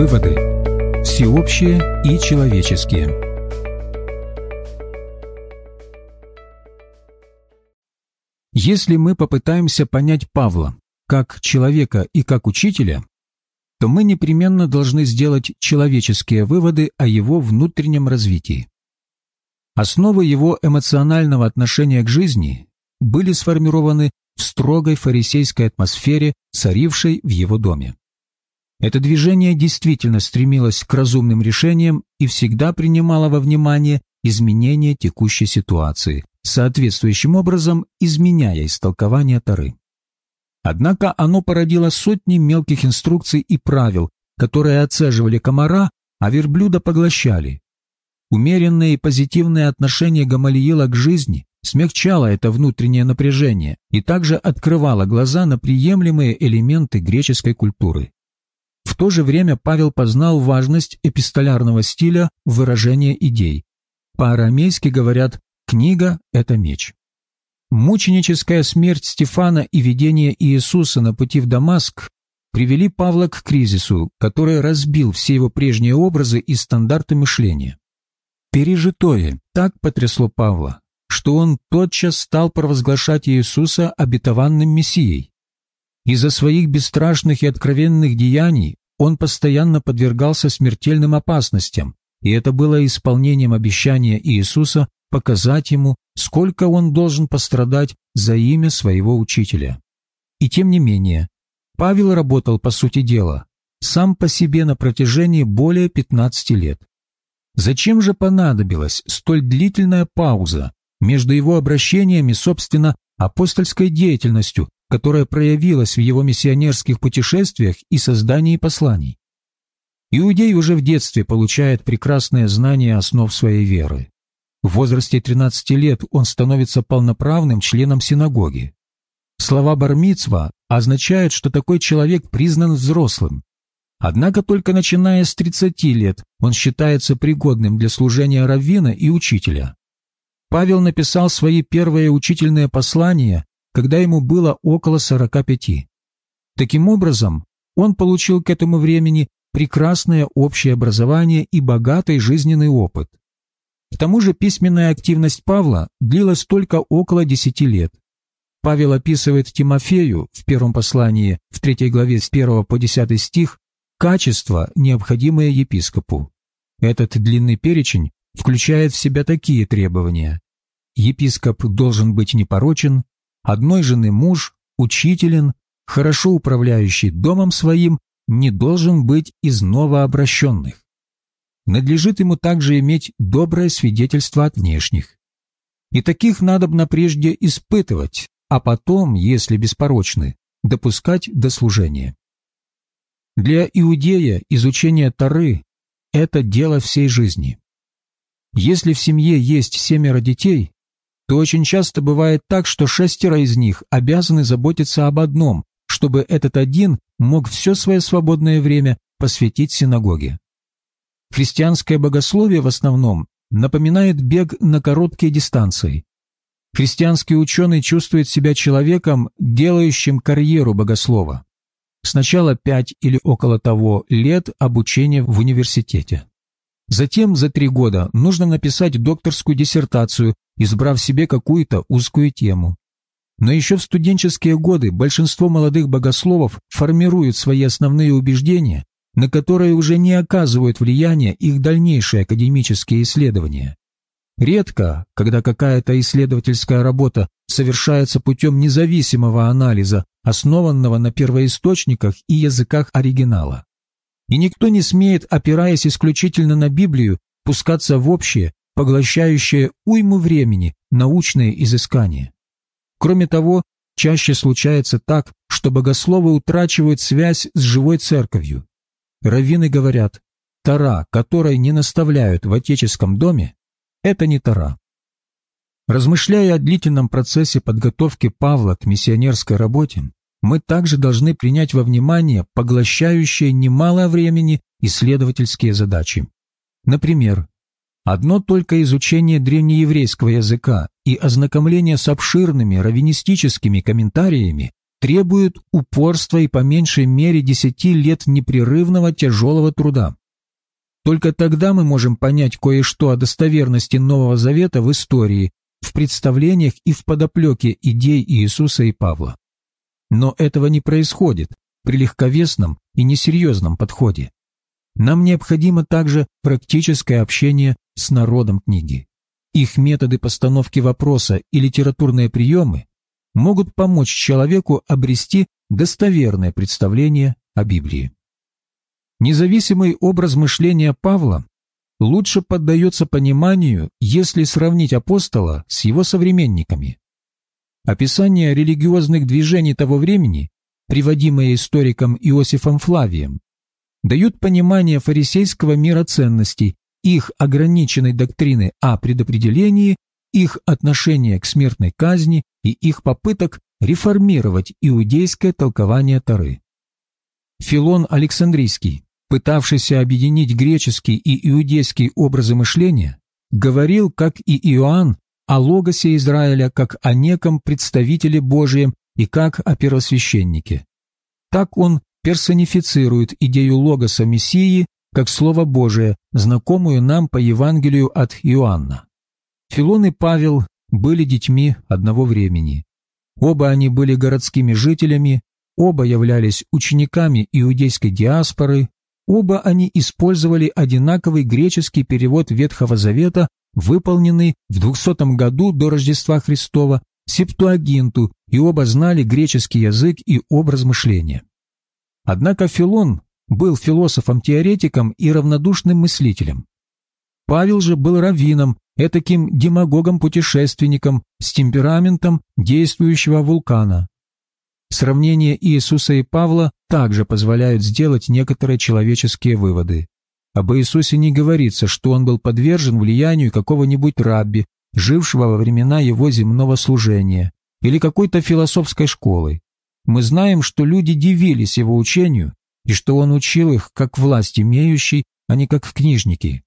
Выводы. Всеобщие и человеческие. Если мы попытаемся понять Павла как человека и как учителя, то мы непременно должны сделать человеческие выводы о его внутреннем развитии. Основы его эмоционального отношения к жизни были сформированы в строгой фарисейской атмосфере, царившей в его доме. Это движение действительно стремилось к разумным решениям и всегда принимало во внимание изменения текущей ситуации, соответствующим образом изменяя истолкование Тары. Однако оно породило сотни мелких инструкций и правил, которые отцеживали комара, а верблюда поглощали. Умеренное и позитивное отношение Гамалиила к жизни смягчало это внутреннее напряжение и также открывало глаза на приемлемые элементы греческой культуры. То же время Павел познал важность эпистолярного стиля выражения идей. По-арамейски говорят «книга – это меч». Мученическая смерть Стефана и видение Иисуса на пути в Дамаск привели Павла к кризису, который разбил все его прежние образы и стандарты мышления. Пережитое так потрясло Павла, что он тотчас стал провозглашать Иисуса обетованным Мессией. Из-за своих бесстрашных и откровенных деяний он постоянно подвергался смертельным опасностям, и это было исполнением обещания Иисуса показать ему, сколько он должен пострадать за имя своего учителя. И тем не менее, Павел работал, по сути дела, сам по себе на протяжении более 15 лет. Зачем же понадобилась столь длительная пауза между его обращениями, собственно, апостольской деятельностью, которая проявилась в его миссионерских путешествиях и создании посланий? Иудей уже в детстве получает прекрасное знание основ своей веры. В возрасте 13 лет он становится полноправным членом синагоги. Слова бармицва означают, что такой человек признан взрослым. Однако только начиная с 30 лет он считается пригодным для служения раввина и учителя. Павел написал свои первые учительные послания, когда ему было около 45. Таким образом, он получил к этому времени прекрасное общее образование и богатый жизненный опыт. К тому же письменная активность Павла длилась только около десяти лет. Павел описывает Тимофею в первом послании, в третьей главе с 1 по 10 стих, качества, необходимые епископу. Этот длинный перечень включает в себя такие требования. Епископ должен быть непорочен, одной жены муж, учителен, хорошо управляющий домом своим, не должен быть из новообращенных надлежит ему также иметь доброе свидетельство от внешних. И таких надобно прежде испытывать, а потом, если беспорочны, допускать до служения. Для иудея изучение Тары – это дело всей жизни. Если в семье есть семеро детей, то очень часто бывает так, что шестеро из них обязаны заботиться об одном, чтобы этот один мог все свое свободное время посвятить синагоге. Христианское богословие в основном напоминает бег на короткие дистанции. Христианский ученый чувствует себя человеком, делающим карьеру богослова. Сначала пять или около того лет обучения в университете. Затем за три года нужно написать докторскую диссертацию, избрав себе какую-то узкую тему. Но еще в студенческие годы большинство молодых богословов формируют свои основные убеждения на которые уже не оказывают влияния их дальнейшие академические исследования. Редко, когда какая-то исследовательская работа совершается путем независимого анализа, основанного на первоисточниках и языках оригинала. И никто не смеет, опираясь исключительно на Библию, пускаться в общее, поглощающее уйму времени, научные изыскания. Кроме того, чаще случается так, что богословы утрачивают связь с живой церковью. Раввины говорят, Тара, которой не наставляют в отеческом доме, это не Тара. Размышляя о длительном процессе подготовки Павла к миссионерской работе, мы также должны принять во внимание поглощающие немало времени исследовательские задачи. Например, одно только изучение древнееврейского языка и ознакомление с обширными раввинистическими комментариями требует упорства и по меньшей мере десяти лет непрерывного тяжелого труда. Только тогда мы можем понять кое-что о достоверности Нового Завета в истории, в представлениях и в подоплеке идей Иисуса и Павла. Но этого не происходит при легковесном и несерьезном подходе. Нам необходимо также практическое общение с народом книги. Их методы постановки вопроса и литературные приемы могут помочь человеку обрести достоверное представление о Библии. Независимый образ мышления Павла лучше поддается пониманию, если сравнить апостола с его современниками. Описание религиозных движений того времени, приводимое историком Иосифом Флавием, дают понимание фарисейского мира ценностей, их ограниченной доктрины о предопределении, их отношения к смертной казни и их попыток реформировать иудейское толкование Торы. Филон Александрийский, пытавшийся объединить греческий и иудейский образы мышления, говорил, как и Иоанн, о логосе Израиля как о неком представителе Божием и как о первосвященнике. Так он персонифицирует идею логоса Мессии как Слово Божие, знакомую нам по Евангелию от Иоанна. Филон и Павел были детьми одного времени. Оба они были городскими жителями, оба являлись учениками иудейской диаспоры, оба они использовали одинаковый греческий перевод Ветхого Завета, выполненный в 200 году до Рождества Христова, Септуагинту, и оба знали греческий язык и образ мышления. Однако Филон был философом-теоретиком и равнодушным мыслителем. Павел же был раввином, этаким демагогом-путешественником с темпераментом действующего вулкана. Сравнение Иисуса и Павла также позволяют сделать некоторые человеческие выводы. Об Иисусе не говорится, что он был подвержен влиянию какого-нибудь рабби, жившего во времена его земного служения, или какой-то философской школы. Мы знаем, что люди дивились его учению, и что он учил их как власть имеющий, а не как книжники.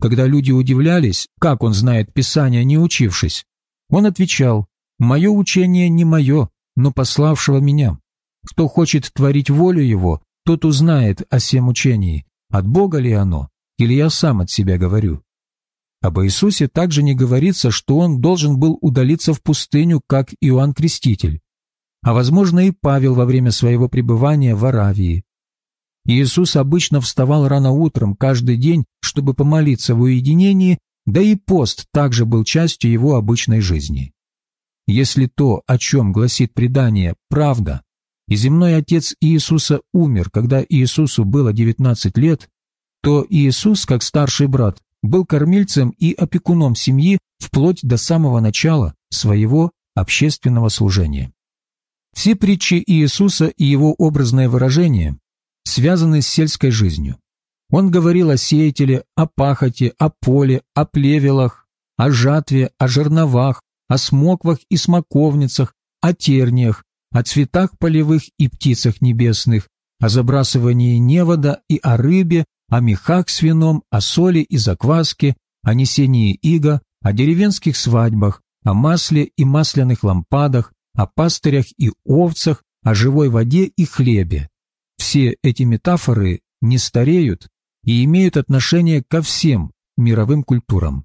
Когда люди удивлялись, как он знает Писание, не учившись, он отвечал, «Мое учение не мое, но пославшего меня. Кто хочет творить волю его, тот узнает о всем учении, от Бога ли оно, или я сам от себя говорю». Об Иисусе также не говорится, что он должен был удалиться в пустыню, как Иоанн Креститель, а, возможно, и Павел во время своего пребывания в Аравии. Иисус обычно вставал рано утром каждый день, чтобы помолиться в уединении, да и пост также был частью его обычной жизни. Если то, о чем гласит предание, правда, и земной отец Иисуса умер, когда Иисусу было 19 лет, то Иисус, как старший брат, был кормильцем и опекуном семьи вплоть до самого начала своего общественного служения. Все притчи Иисуса и его образное выражение связаны с сельской жизнью. Он говорил о сеятеле, о пахоте, о поле, о плевелах, о жатве, о жерновах, о смоквах и смоковницах, о терниях, о цветах полевых и птицах небесных, о забрасывании невода и о рыбе, о мехах с вином, о соли и закваске, о несении иго, о деревенских свадьбах, о масле и масляных лампадах, о пастырях и овцах, о живой воде и хлебе, все эти метафоры не стареют и имеют отношение ко всем мировым культурам.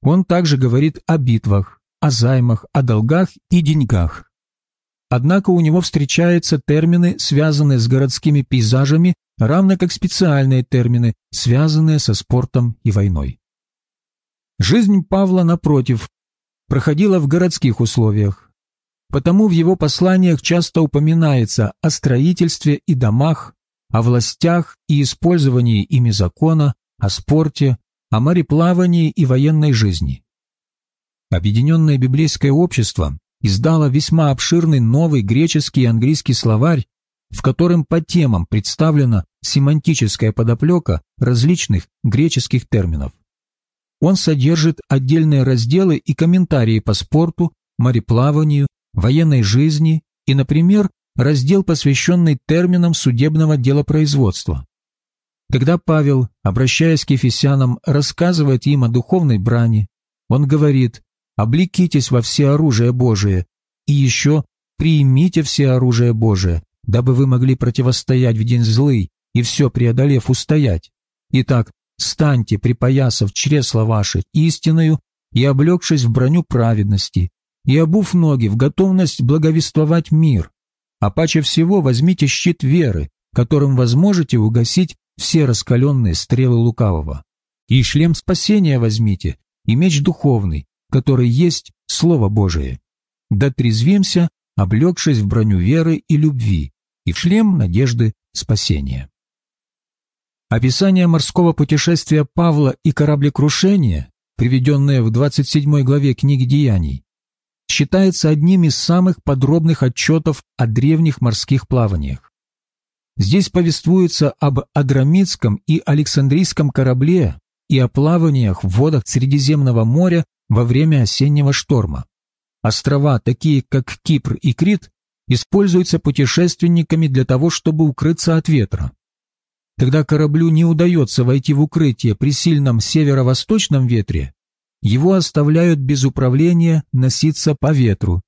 Он также говорит о битвах, о займах, о долгах и деньгах. Однако у него встречаются термины, связанные с городскими пейзажами, равно как специальные термины, связанные со спортом и войной. Жизнь Павла, напротив, проходила в городских условиях, Потому в его посланиях часто упоминается о строительстве и домах, о властях и использовании ими закона, о спорте, о мореплавании и военной жизни. Объединенное библейское общество издало весьма обширный новый греческий и английский словарь, в котором по темам представлена семантическая подоплека различных греческих терминов. Он содержит отдельные разделы и комментарии по спорту, мореплаванию, военной жизни и, например, раздел, посвященный терминам судебного делопроизводства. Когда Павел, обращаясь к ефесянам, рассказывает им о духовной брани, он говорит «облекитесь во все оружие Божие» и еще приимите все оружие Божие, дабы вы могли противостоять в день злый и все преодолев устоять. Итак, станьте, припоясав чресла ваши истиною и облегшись в броню праведности, и обув ноги в готовность благовествовать мир. А паче всего возьмите щит веры, которым возможете угасить все раскаленные стрелы лукавого. И шлем спасения возьмите, и меч духовный, который есть Слово Божие. Да трезвимся, облегшись в броню веры и любви, и в шлем надежды спасения. Описание морского путешествия Павла и кораблекрушения, приведенное в 27 главе книги Деяний, считается одним из самых подробных отчетов о древних морских плаваниях. Здесь повествуется об Адрамитском и Александрийском корабле и о плаваниях в водах Средиземного моря во время осеннего шторма. Острова, такие как Кипр и Крит, используются путешественниками для того, чтобы укрыться от ветра. Когда кораблю не удается войти в укрытие при сильном северо-восточном ветре, его оставляют без управления носиться по ветру.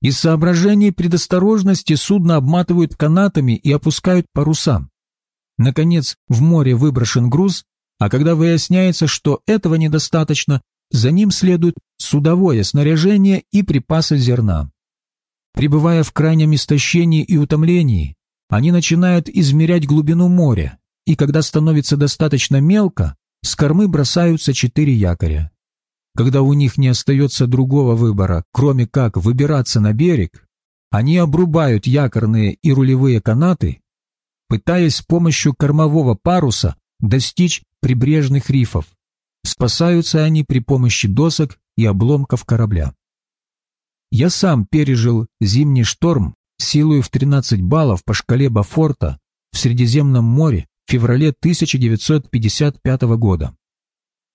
Из соображений предосторожности судно обматывают канатами и опускают паруса. Наконец, в море выброшен груз, а когда выясняется, что этого недостаточно, за ним следует судовое снаряжение и припасы зерна. Пребывая в крайнем истощении и утомлении, они начинают измерять глубину моря, и когда становится достаточно мелко, с кормы бросаются четыре якоря. Когда у них не остается другого выбора, кроме как выбираться на берег, они обрубают якорные и рулевые канаты, пытаясь с помощью кормового паруса достичь прибрежных рифов. Спасаются они при помощи досок и обломков корабля. Я сам пережил зимний шторм силою в 13 баллов по шкале Бафорта в Средиземном море в феврале 1955 года.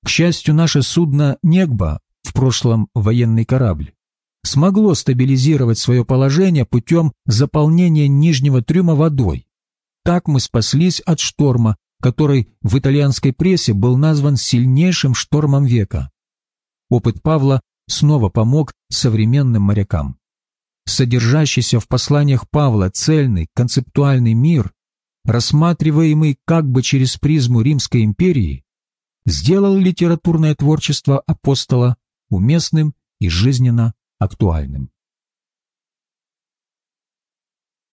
К счастью, наше судно «Негба», в прошлом военный корабль, смогло стабилизировать свое положение путем заполнения нижнего трюма водой. Так мы спаслись от шторма, который в итальянской прессе был назван сильнейшим штормом века. Опыт Павла снова помог современным морякам. Содержащийся в посланиях Павла цельный концептуальный мир, рассматриваемый как бы через призму Римской империи, сделал литературное творчество апостола уместным и жизненно актуальным.